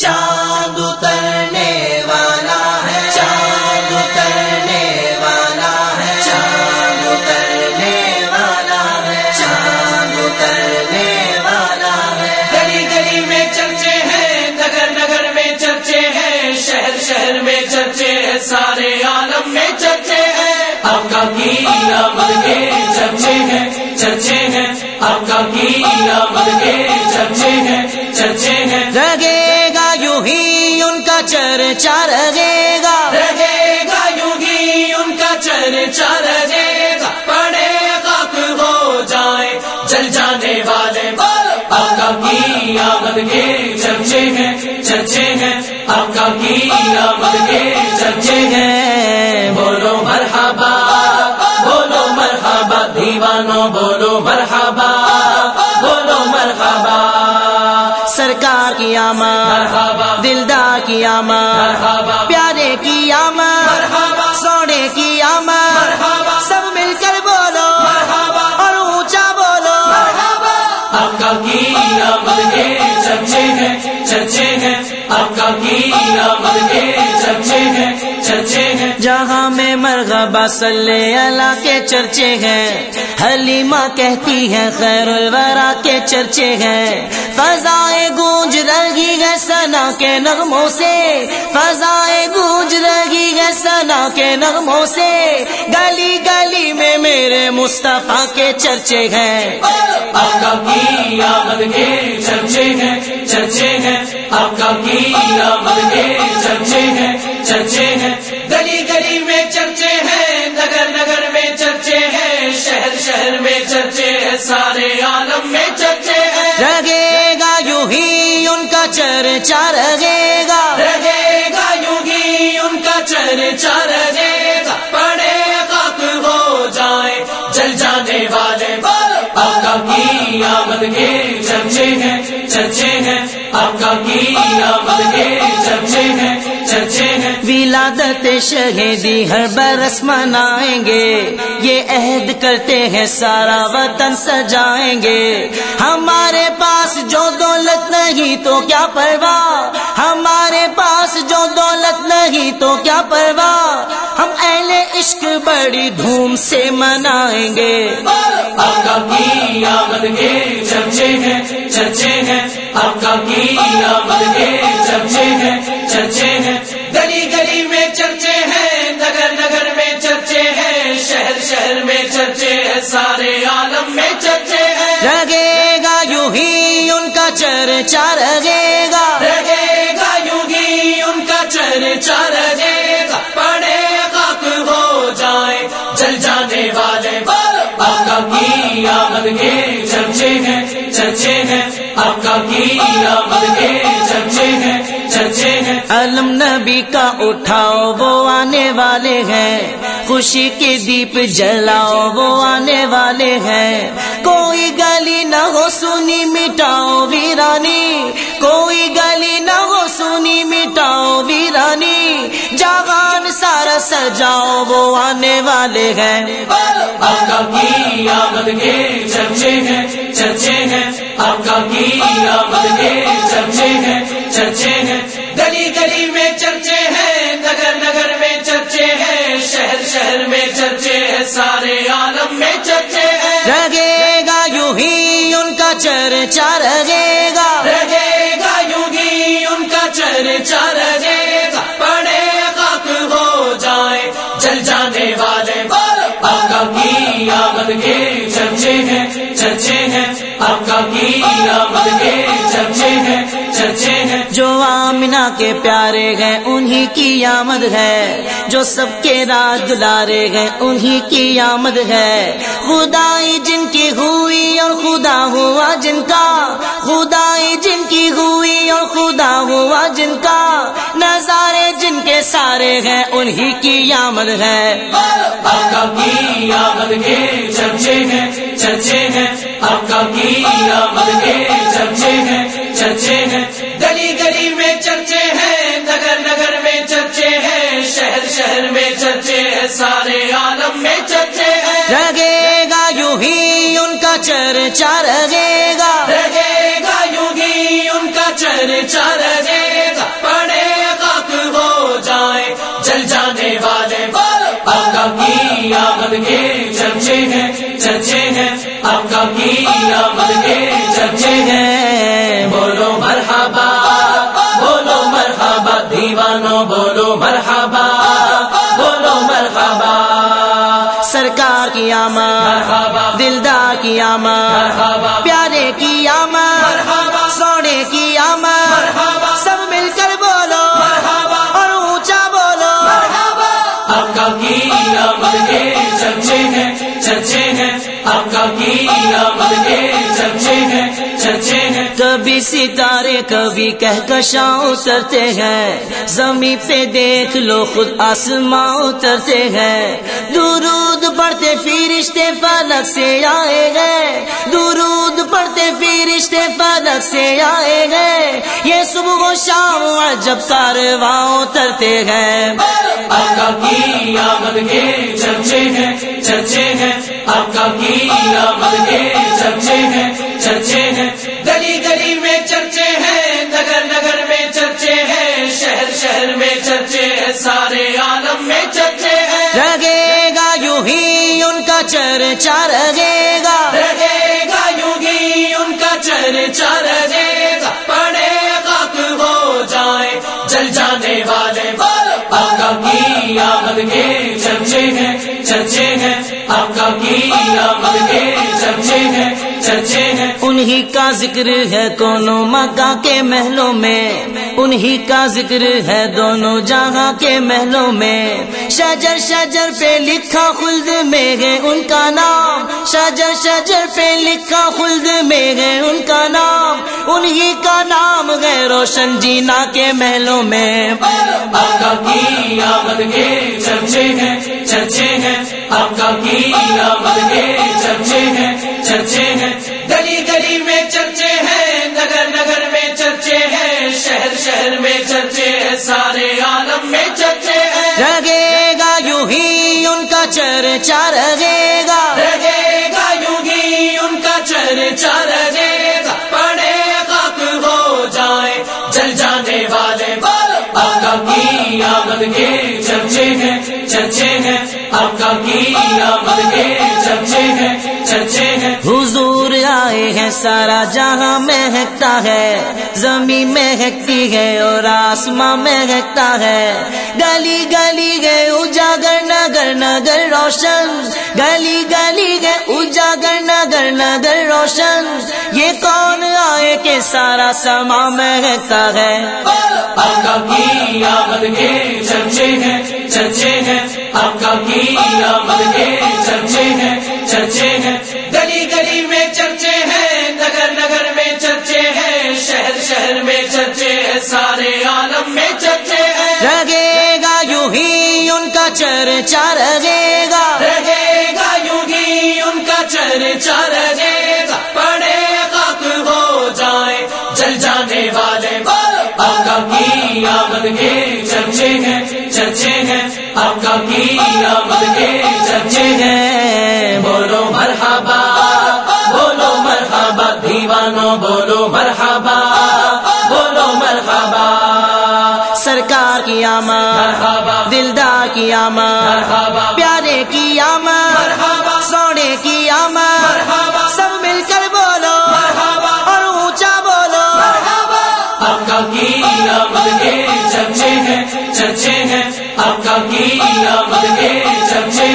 چاند اترنے والا ہے۔ چاند اترنے والا ہے۔ چاند اترنے والا ہے۔ چاند اترنے والا ہے۔ گلی گلی میں چرچے ہیں، نگر نگر میں چرچے ہیں۔ شہر شہر میں چرچے ہیں، سارے عالم میں چرچے ہیں۔ آپ کا کی آمد کے آقا کی آمد کے چرچے ہیں۔ بولو مرحبا بولو مرحبا دیوانو بولو مرحبا بولو مرحبا۔ سرکار کی آمد دلدار کی آمد پیارے کی آمد سونے کی آمد سب مل کر بولو اور اونچا بولو۔ کا کی آمد کے مرغبا صلی اللہ کے چرچے ہیں۔ حلیمہ کہتی ہے خیر الورا کے چرچے ہیں۔ فضائے گونج رہی ہے سنا کے نغموں سے۔ فضائے گونج رہی ہے سنا کے نغموں سے۔ گلی گلی میں میرے مصطفیٰ کے چرچے ہیں۔ آپ کا کی آمد کے چرچے ہیں چرچے ہیں۔ آپ کا کی آمد کے چرچے ہیں۔ آمد کے چرچے ہیں چرچے ہیں آقا کی آمد کے چرچے ہیں چرچے ہیں۔ ولادت شہیدی ہر برس منائیں گے، یہ عہد کرتے ہیں سارا وطن سجائیں گے۔ ہمارے پاس جو دولت نہیں تو کیا پرواہ؟ ہمارے پاس جو دولت نہیں تو کیا پرواہ؟ ہم اہل عشق بڑی دھوم سے منائیں گے۔ آقا کی آمد کے چرچے ہیں چرچے ہیں۔ آقا کی آمد کے چرچے ہیں چرچے ہیں۔ گلی گلی میں چرچے ہیں، نگر نگر میں چرچے ہیں۔ شہر شہر میں چرچے ہیں، سارے عالم میں چرچے ہیں۔ لگے گا یوں ہی ان کا چرچا۔ آقا کی آمد کے چرچے ہیں چرچے ہیں۔ علم نبی کا اٹھاؤ وہ آنے والے ہیں۔ خوشی کے دیپ جلاؤ وہ آنے والے ہیں۔ کوئی گلی نہ ہو سنی مٹاؤ ویرانی۔ کوئی گلی نہ ہو سنی مٹاؤ ویرانی۔ جوان سارا سجاؤ وہ آنے والے ہیں۔ آقا کی آمد کے چرچے ہیں چرچے ہیں۔ آقا کی آمد کے چرچے ہیں چرچے ہیں۔ گلی گلی میں چرچے ہیں نگر نگر میں چرچے ہیں۔ شہر شہر میں چرچے ہیں سارے عالم میں چرچے ہیں۔ رگے گا یوں ہی ان کا چرچا رگے گا۔ رہے گا یوں ہی ان کا چرچا رہے گا۔ پڑے خاک ہو جائے جل جانے آمنا کے پیارے ہیں، انہی کی آمد ہے۔ جو سب کے راج دلارے ہیں، انہی کی آمد ہے۔ خدائی جن کی ہوئی اور خدا ہوا جن کا۔ خدائی جن کی ہوئی اور خدا ہوا جن کا۔ نظارے جن کے سارے ہیں، انہی کی آمد ہے۔ آقا کی آمد کے چرچے ہیں، چرچے اونچا رہے گا پڑے خاک ہو جائے جل جانے والے آقا کی آمد کے چرچے ہیں چرچے ہیں۔ آقا کی آمد کے چرچے ہیں۔ بولو مرحبا بولو مرحبا دیوانو بولو مرحبا بولو مرحبا۔ سرکار کی آمد دلدار کی آمد پیار ستارے کبھی کہکشاں اترتے ہیں۔ زمین پہ دیکھ لو خود آسماں اترتے ہیں۔ درود پڑھتے پھر رشتے فلک سے آئے گئے درود پڑھتے پھر رشتے فلک سے آئے گئے یہ صبح و شام جب کارواں اترتے ہیں۔ آپ کا کی آمد کے چرچے ہیں چرچے ہیں۔ آپ کا کی آمد کے چار انہی کا ذکر ہے کونوں مکہ کے محلوں میں، انہی کا ذکر ہے دونوں جہاں کے محلوں میں۔ شجر شجر پہ لکھا خلد میں ہے ان کا نام۔ شجر شجر پہ لکھا خلد میں ہے ان کا نام۔ انہی کا نام ہے روشن جینا کے محلوں میں۔ آپ کا کی آمد کے چرچے ہیں چرچے ہیں۔ آپ کا کی آمد کے چرچے ہیں چرچے ہیں۔ گلی گلی میں چرچے ہیں نگر نگر میں چرچے ہیں شہر شہر میں چرچے ہیں سارے عالم میں چرچے ہیں۔ رگے گا یوں ہی ان کا چرچا رگے گا رہے گا یوں ہی ان کا چرچا رہے گا پڑے خاک ہو جائے جل جانے والے آپ کا کی آمد کے چرچے ہیں چرچے ہیں۔ آپ کا کی آمد کے چرچے ہیں چرچے سارا جہاں مہکتا ہے، زمین مہکتی ہے اور آسماں مہکتا ہے۔ گلی گلی گئے اجاگر نگر نگر روشن۔ گلی گلی گئے اجاگر نگر نگر روشن۔ یہ کون آئے کہ سارا سما مہکتا ہے؟ آپ کی آمد کے چرچے ہیں چرچے ہیں۔ آپ کا کی آمد کے چرچے ہیں چرچے ہیں۔ گلی گلی میں چرچے چرچا رہے گا۔ رہے گا یوں ہی ان کا چرچا رہے گا۔ پڑے خاک ہو جائے جل جانے والے۔ آقا کی آمد کے چرچے ہیں چرچے ہیں۔ آقا کی آمد کے چرچے ہیں۔ سرکار کی آمد مرحبا دلدار کی آمد مرحبا پیارے کی آمد مرحبا سونے کی آمد مرحبا سب مل کر بولو اور اونچا بولو۔ آپ کا کی آمد کے چرچے ہیں چرچے ہیں آپ کا کی آمد کے چرچے